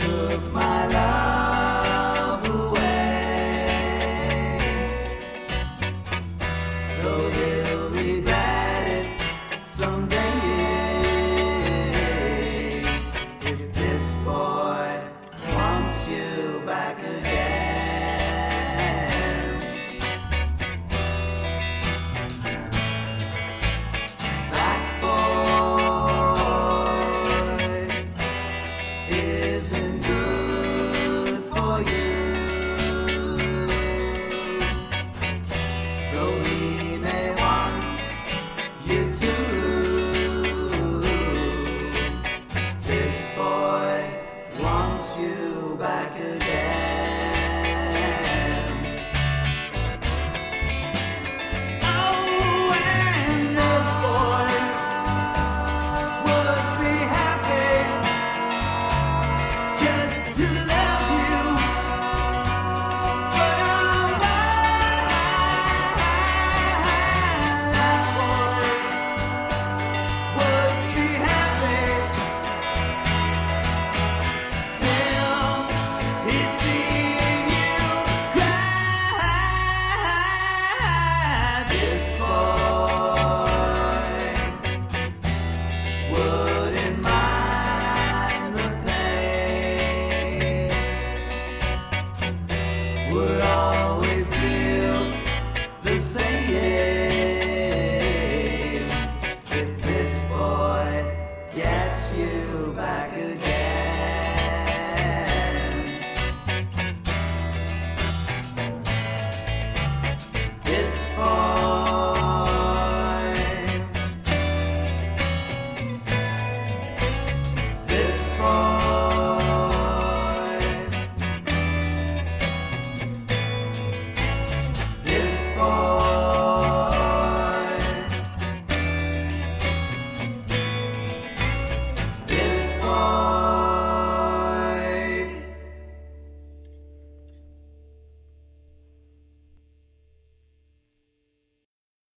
took my life. isn't good for you. Though he may want you to, this boy wants you back again. always